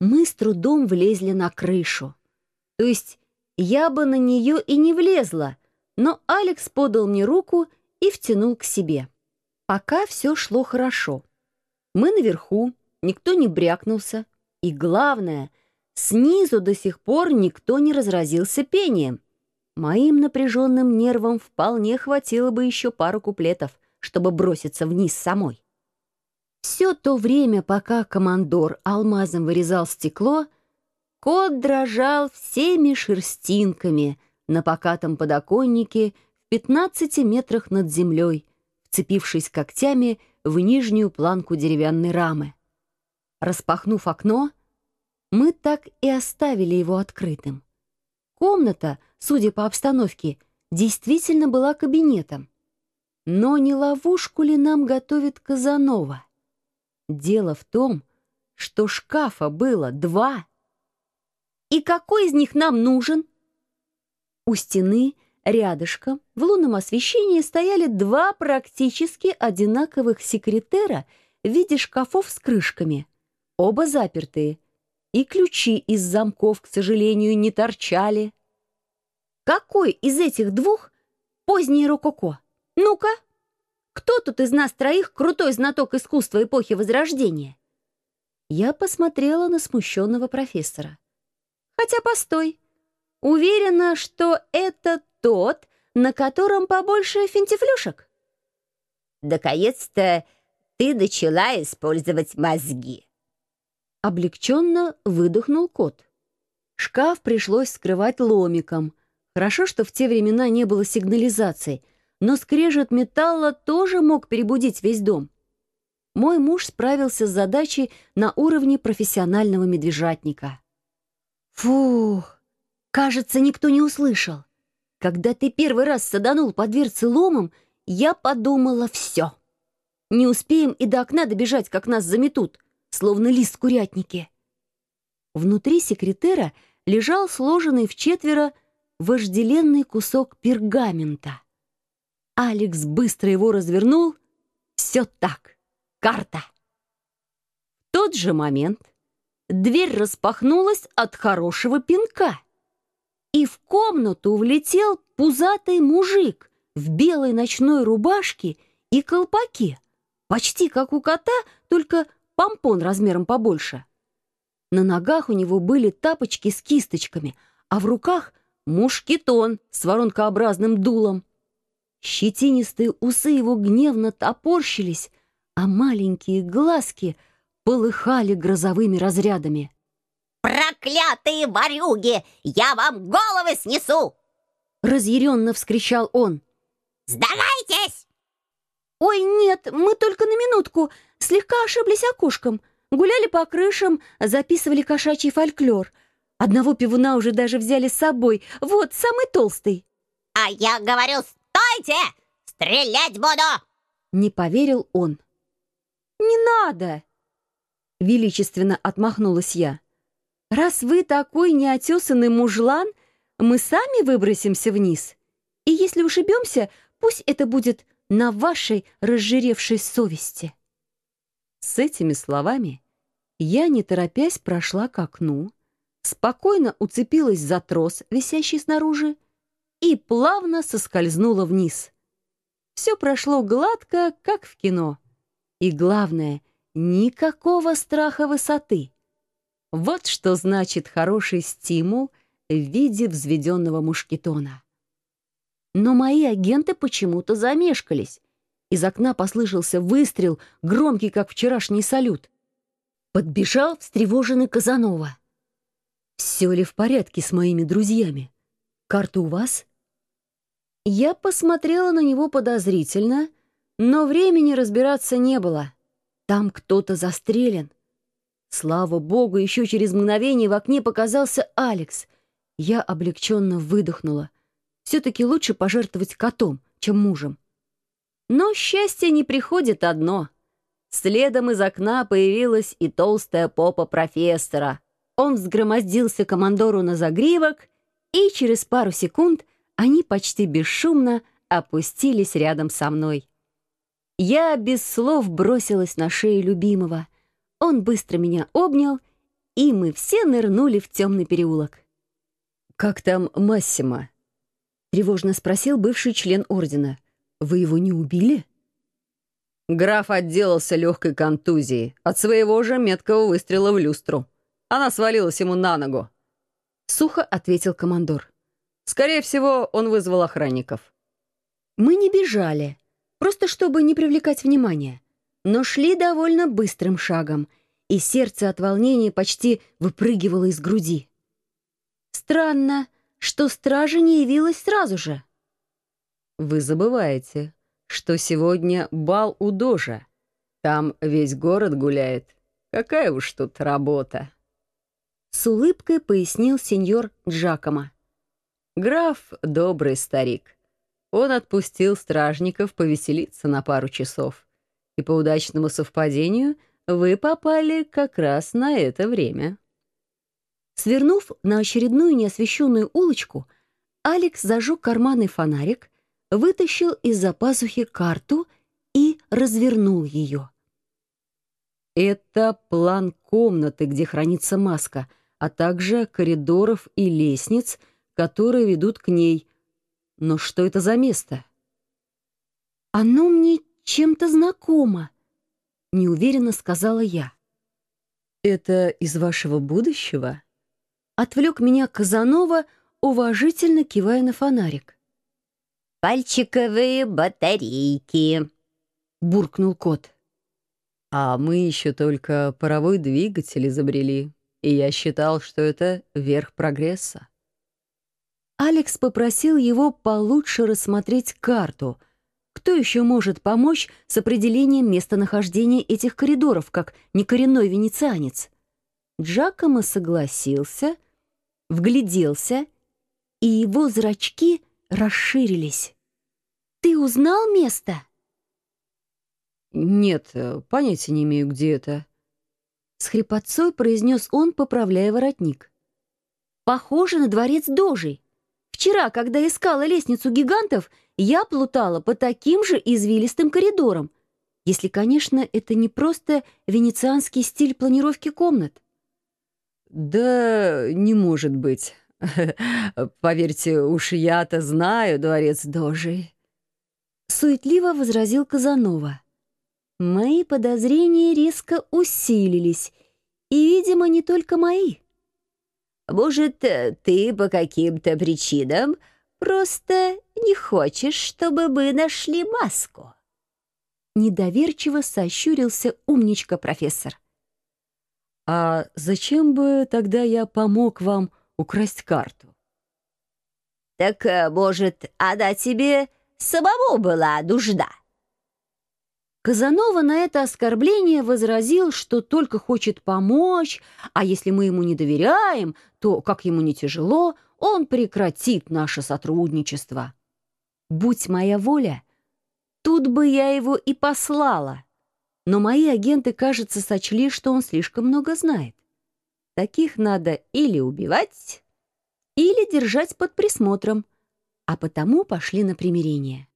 Мы с трудом влезли на крышу. То есть я бы на нее и не влезла, но Алекс подал мне руку и втянул к себе. Пока все шло хорошо. Мы наверху, никто не брякнулся. И главное, снизу до сих пор никто не разразился пением. Моим напряженным нервам вполне хватило бы еще пару куплетов, чтобы броситься вниз самой. Все то время, пока командор алмазом вырезал стекло, кот дрожал всеми шерстинками на покатом подоконнике в 15 метрах над землей, вцепившись когтями в нижнюю планку деревянной рамы. Распахнув окно, мы так и оставили его открытым. Комната, судя по обстановке, действительно была кабинетом. Но не ловушку ли нам готовит Казанова? Дело в том, что шкафа было два. И какой из них нам нужен? У стены, рядышком, в лунном освещении стояли два практически одинаковых секретера в виде шкафов с крышками, оба запертые, и ключи из замков, к сожалению, не торчали. Какой из этих двух поздний рококо? Ну-ка! Кто тут из нас троих крутой знаток искусства эпохи Возрождения? Я посмотрела на смущенного профессора. Хотя, постой. Уверена, что это тот, на котором побольше финтифлюшек. Наконец-то ты начала использовать мозги. Облегченно выдохнул кот. Шкаф пришлось скрывать ломиком. Хорошо, что в те времена не было сигнализации — но скрежет металла тоже мог перебудить весь дом. Мой муж справился с задачей на уровне профессионального медвежатника. Фух, кажется, никто не услышал. Когда ты первый раз саданул по дверце ломом, я подумала все. Не успеем и до окна добежать, как нас заметут, словно лист в курятнике. Внутри секретера лежал сложенный в четверо вожделенный кусок пергамента — Алекс быстро его развернул. Все так. Карта. В тот же момент дверь распахнулась от хорошего пинка. И в комнату влетел пузатый мужик в белой ночной рубашке и колпаке, почти как у кота, только помпон размером побольше. На ногах у него были тапочки с кисточками, а в руках мушкетон с воронкообразным дулом. Щетинистые усы его гневно топорщились, а маленькие глазки полыхали грозовыми разрядами. «Проклятые ворюги! Я вам головы снесу!» Разъяренно вскричал он. «Сдавайтесь!» «Ой, нет, мы только на минутку. Слегка ошиблись окошком. Гуляли по крышам, записывали кошачий фольклор. Одного пивуна уже даже взяли с собой. Вот, самый толстый». «А я говорю, «Стойте! Стрелять буду!» Не поверил он. «Не надо!» Величественно отмахнулась я. «Раз вы такой неотесанный мужлан, мы сами выбросимся вниз. И если ушибемся, пусть это будет на вашей разжиревшей совести». С этими словами я, не торопясь, прошла к окну, спокойно уцепилась за трос, висящий снаружи, и плавно соскользнула вниз. Все прошло гладко, как в кино. И главное, никакого страха высоты. Вот что значит хороший стимул в виде взведенного мушкетона. Но мои агенты почему-то замешкались. Из окна послышался выстрел, громкий, как вчерашний салют. Подбежал встревоженный Казанова. «Все ли в порядке с моими друзьями? Карта у вас?» Я посмотрела на него подозрительно, но времени разбираться не было. Там кто-то застрелен. Слава богу, еще через мгновение в окне показался Алекс. Я облегченно выдохнула. Все-таки лучше пожертвовать котом, чем мужем. Но счастье не приходит одно. Следом из окна появилась и толстая попа профессора. Он взгромоздился командору на загривок, и через пару секунд — они почти бесшумно опустились рядом со мной. Я без слов бросилась на шею любимого. Он быстро меня обнял и мы все нырнули в темный переулок. «Как там Массима?» — тревожно спросил бывший член ордена. «Вы его не убили?» Граф отделался легкой контузией от своего же меткого выстрела в люстру. Она свалилась ему на ногу. Сухо ответил командор. Скорее всего, он вызвал охранников. Мы не бежали, просто чтобы не привлекать внимания, но шли довольно быстрым шагом, и сердце от волнения почти выпрыгивало из груди. Странно, что стража не явилась сразу же. «Вы забываете, что сегодня бал у Дожа. Там весь город гуляет. Какая уж тут работа!» С улыбкой пояснил сеньор Джакома. Граф — добрый старик. Он отпустил стражников повеселиться на пару часов. И по удачному совпадению вы попали как раз на это время. Свернув на очередную неосвещенную улочку, Алекс зажег карманный фонарик, вытащил из-за пазухи карту и развернул ее. Это план комнаты, где хранится маска, а также коридоров и лестниц — которые ведут к ней. Но что это за место? «Оно мне чем-то знакомо», — неуверенно сказала я. «Это из вашего будущего?» Отвлек меня Казанова, уважительно кивая на фонарик. «Пальчиковые батарейки», — буркнул кот. «А мы еще только паровой двигатель изобрели, и я считал, что это верх прогресса». Алекс попросил его получше рассмотреть карту. Кто еще может помочь с определением местонахождения этих коридоров, как некоренной венецианец? Джакомо согласился, вгляделся, и его зрачки расширились. «Ты узнал место?» «Нет, понятия не имею, где это», — с хрипотцой произнес он, поправляя воротник. «Похоже на дворец Дожей. Вчера, когда искала лестницу гигантов, я плутала по таким же извилистым коридорам. Если, конечно, это не просто венецианский стиль планировки комнат. Да не может быть. Поверьте, уж я-то знаю дворец Дожи. Суетливо возразил Казанова. Мои подозрения резко усилились, и, видимо, не только мои. Может, ты по каким-то причинам просто не хочешь, чтобы мы нашли маску?» Недоверчиво сощурился умничка-профессор. «А зачем бы тогда я помог вам украсть карту?» «Так, может, она тебе самому была нужна?» Казанова на это оскорбление возразил, что только хочет помочь, а если мы ему не доверяем, то, как ему не тяжело, он прекратит наше сотрудничество. Будь моя воля, тут бы я его и послала. Но мои агенты, кажется, сочли, что он слишком много знает. Таких надо или убивать, или держать под присмотром, а потому пошли на примирение.